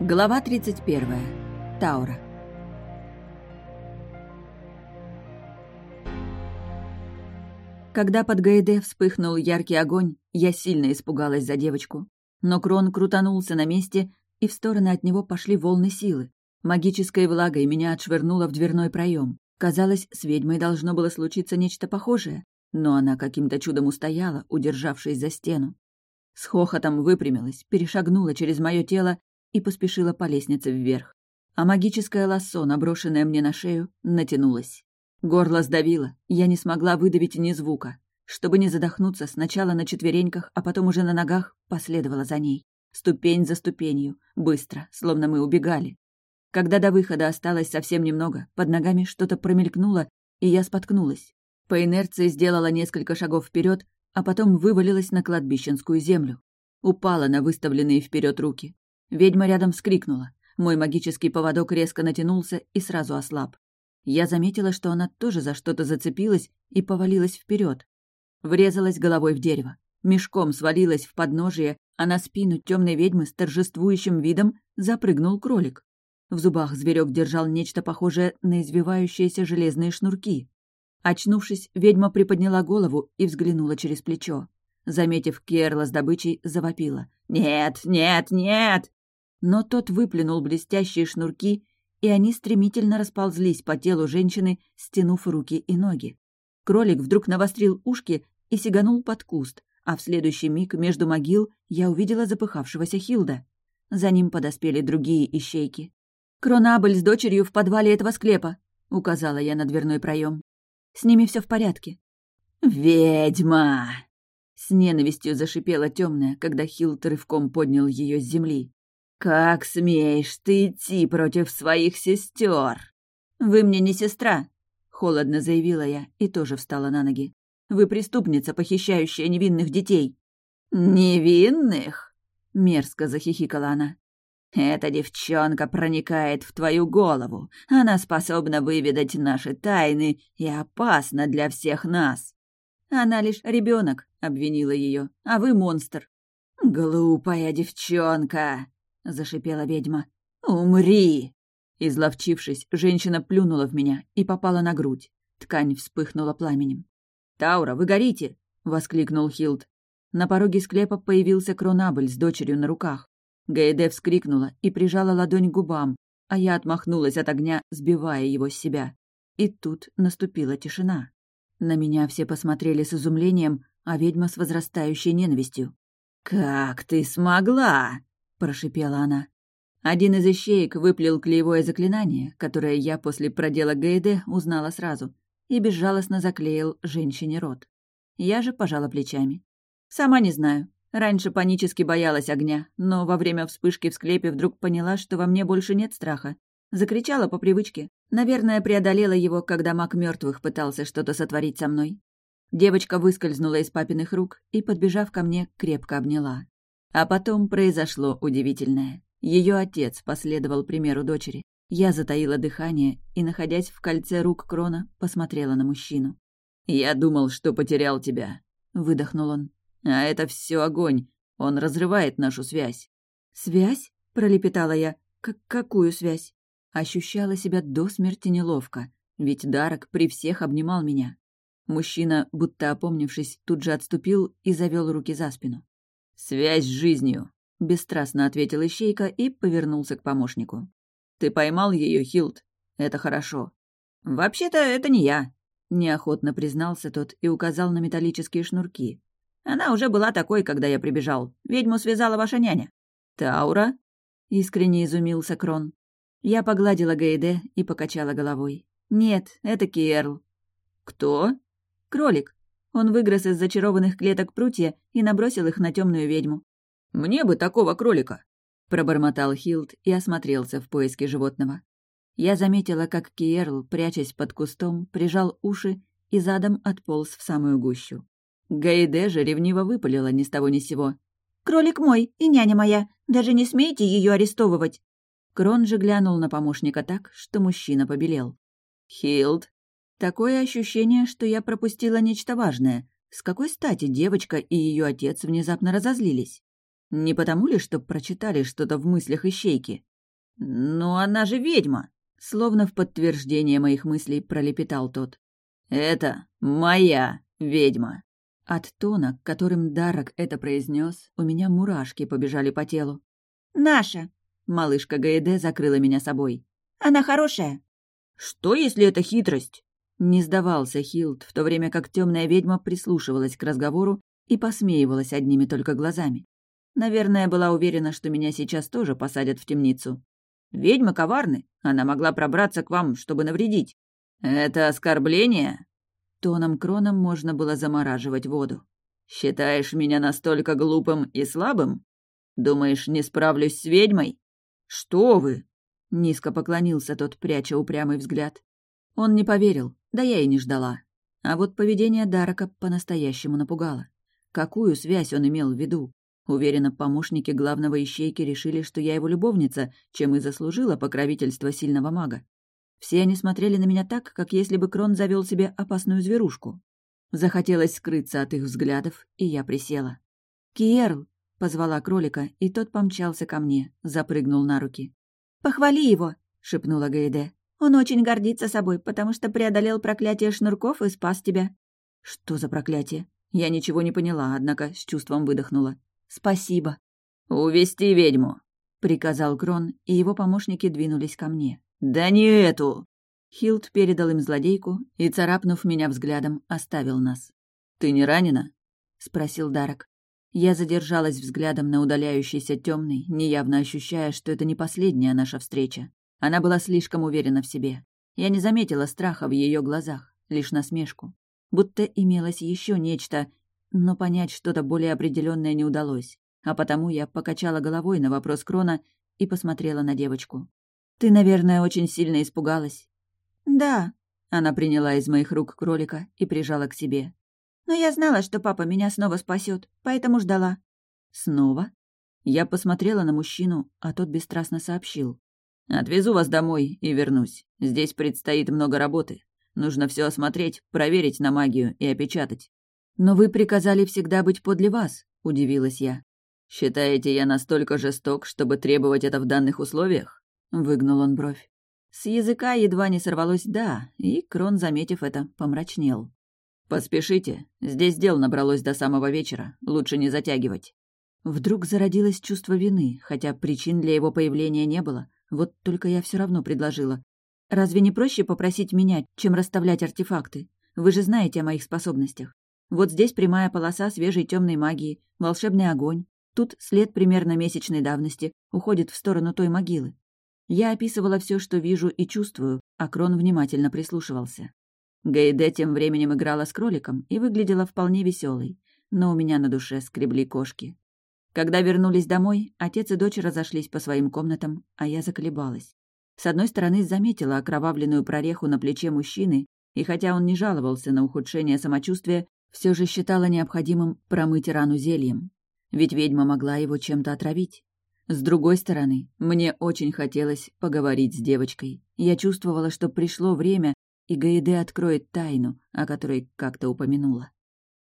Глава 31. Таура. Когда под Гаэде вспыхнул яркий огонь, я сильно испугалась за девочку. Но Крон крутанулся на месте, и в стороны от него пошли волны силы. Магической влагой меня отшвырнуло в дверной проем. Казалось, с ведьмой должно было случиться нечто похожее, но она каким-то чудом устояла, удержавшись за стену. С хохотом выпрямилась, перешагнула через мое тело и поспешила по лестнице вверх. А магическое лассо, наброшенное мне на шею, натянулось. Горло сдавило, я не смогла выдавить ни звука. Чтобы не задохнуться, сначала на четвереньках, а потом уже на ногах, последовала за ней. Ступень за ступенью, быстро, словно мы убегали. Когда до выхода осталось совсем немного, под ногами что-то промелькнуло, и я споткнулась. По инерции сделала несколько шагов вперед, а потом вывалилась на кладбищенскую землю. Упала на выставленные вперед руки. Ведьма рядом вскрикнула. Мой магический поводок резко натянулся и сразу ослаб. Я заметила, что она тоже за что-то зацепилась и повалилась вперед. Врезалась головой в дерево. Мешком свалилась в подножие, а на спину темной ведьмы с торжествующим видом запрыгнул кролик. В зубах зверек держал нечто похожее на извивающиеся железные шнурки. Очнувшись, ведьма приподняла голову и взглянула через плечо. Заметив Керла с добычей, завопила. «Нет, нет, нет!» Но тот выплюнул блестящие шнурки, и они стремительно расползлись по телу женщины, стянув руки и ноги. Кролик вдруг навострил ушки и сиганул под куст, а в следующий миг между могил я увидела запыхавшегося Хилда. За ним подоспели другие ищейки. «Кронабль с дочерью в подвале этого склепа», — указала я на дверной проем. «С ними все в порядке». «Ведьма!» С ненавистью зашипела темная, когда Хилд рывком поднял ее с земли. «Как смеешь ты идти против своих сестер? «Вы мне не сестра», — холодно заявила я и тоже встала на ноги. «Вы преступница, похищающая невинных детей». «Невинных?» — мерзко захихикала она. «Эта девчонка проникает в твою голову. Она способна выведать наши тайны и опасна для всех нас». «Она лишь ребенок, обвинила ее, — «а вы монстр». «Глупая девчонка!» — зашипела ведьма. «Умри!» Изловчившись, женщина плюнула в меня и попала на грудь. Ткань вспыхнула пламенем. «Таура, вы горите!» — воскликнул Хилд. На пороге склепа появился Кронабль с дочерью на руках. Гаэде вскрикнула и прижала ладонь к губам, а я отмахнулась от огня, сбивая его с себя. И тут наступила тишина. На меня все посмотрели с изумлением, а ведьма с возрастающей ненавистью. «Как ты смогла?» — прошипела она. Один из ищеек выплел клеевое заклинание, которое я после продела Гейде узнала сразу, и безжалостно заклеил женщине рот. Я же пожала плечами. Сама не знаю. Раньше панически боялась огня, но во время вспышки в склепе вдруг поняла, что во мне больше нет страха. Закричала по привычке. Наверное, преодолела его, когда маг мертвых пытался что-то сотворить со мной. Девочка выскользнула из папиных рук и, подбежав ко мне, крепко обняла. А потом произошло удивительное. Ее отец последовал примеру дочери. Я затаила дыхание и, находясь в кольце рук Крона, посмотрела на мужчину. «Я думал, что потерял тебя», — выдохнул он. «А это все огонь. Он разрывает нашу связь». «Связь?» — пролепетала я. «Как какую связь?» Ощущала себя до смерти неловко, ведь Дарок при всех обнимал меня. Мужчина, будто опомнившись, тут же отступил и завел руки за спину. «Связь с жизнью», — бесстрастно ответил Ищейка и повернулся к помощнику. «Ты поймал ее, Хилд? Это хорошо». «Вообще-то это не я», — неохотно признался тот и указал на металлические шнурки. «Она уже была такой, когда я прибежал. Ведьму связала ваша няня». «Таура?» — искренне изумился Крон. Я погладила Гейде и покачала головой. «Нет, это Киэрл». «Кто?» «Кролик. Он выгрыз из зачарованных клеток прутья и набросил их на темную ведьму. «Мне бы такого кролика!» — пробормотал Хилд и осмотрелся в поиске животного. Я заметила, как Киерл, прячась под кустом, прижал уши и задом отполз в самую гущу. Гайде же ревниво выпалила ни с того ни сего. «Кролик мой и няня моя! Даже не смейте ее арестовывать!» Крон же глянул на помощника так, что мужчина побелел. «Хилд!» Такое ощущение, что я пропустила нечто важное. С какой стати девочка и ее отец внезапно разозлились? Не потому ли, что прочитали что-то в мыслях ищейки? «Но она же ведьма!» Словно в подтверждение моих мыслей пролепетал тот. «Это моя ведьма!» От тона, которым Дарок это произнес, у меня мурашки побежали по телу. «Наша!» — малышка Гаэде закрыла меня собой. «Она хорошая!» «Что, если это хитрость?» Не сдавался Хилд, в то время как темная ведьма прислушивалась к разговору и посмеивалась одними только глазами. Наверное, была уверена, что меня сейчас тоже посадят в темницу. Ведьмы коварны, она могла пробраться к вам, чтобы навредить. Это оскорбление? Тоном кроном можно было замораживать воду. Считаешь меня настолько глупым и слабым? Думаешь, не справлюсь с ведьмой? Что вы? Низко поклонился тот, пряча упрямый взгляд. Он не поверил, да я и не ждала. А вот поведение Дарака по-настоящему напугало. Какую связь он имел в виду? Уверена, помощники главного ищейки решили, что я его любовница, чем и заслужила покровительство сильного мага. Все они смотрели на меня так, как если бы Крон завел себе опасную зверушку. Захотелось скрыться от их взглядов, и я присела. «Киерл!» — позвала кролика, и тот помчался ко мне, запрыгнул на руки. «Похвали его!» — шепнула Гейде. «Он очень гордится собой, потому что преодолел проклятие шнурков и спас тебя». «Что за проклятие?» Я ничего не поняла, однако с чувством выдохнула. «Спасибо». «Увести ведьму», — приказал Крон, и его помощники двинулись ко мне. «Да не эту!» Хилд передал им злодейку и, царапнув меня взглядом, оставил нас. «Ты не ранена?» — спросил Дарок. Я задержалась взглядом на удаляющейся темной, неявно ощущая, что это не последняя наша встреча. Она была слишком уверена в себе. Я не заметила страха в ее глазах, лишь насмешку. Будто имелось еще нечто, но понять что-то более определенное не удалось, а потому я покачала головой на вопрос Крона и посмотрела на девочку. «Ты, наверное, очень сильно испугалась?» «Да», — она приняла из моих рук кролика и прижала к себе. «Но я знала, что папа меня снова спасет, поэтому ждала». «Снова?» Я посмотрела на мужчину, а тот бесстрастно сообщил. «Отвезу вас домой и вернусь. Здесь предстоит много работы. Нужно все осмотреть, проверить на магию и опечатать. «Но вы приказали всегда быть подле вас», — удивилась я. «Считаете, я настолько жесток, чтобы требовать это в данных условиях?» — выгнул он бровь. С языка едва не сорвалось «да», и Крон, заметив это, помрачнел. «Поспешите, здесь дел набралось до самого вечера, лучше не затягивать». Вдруг зародилось чувство вины, хотя причин для его появления не было, вот только я все равно предложила. «Разве не проще попросить меня, чем расставлять артефакты? Вы же знаете о моих способностях. Вот здесь прямая полоса свежей темной магии, волшебный огонь. Тут след примерно месячной давности уходит в сторону той могилы. Я описывала все, что вижу и чувствую, а Крон внимательно прислушивался. Гейде тем временем играла с кроликом и выглядела вполне веселой, но у меня на душе скребли кошки. Когда вернулись домой, отец и дочь разошлись по своим комнатам, а я заколебалась. С одной стороны, заметила окровавленную прореху на плече мужчины, и хотя он не жаловался на ухудшение самочувствия, все же считала необходимым промыть рану зельем, ведь ведьма могла его чем-то отравить. С другой стороны, мне очень хотелось поговорить с девочкой. Я чувствовала, что пришло время, и Гаиде откроет тайну, о которой как-то упомянула.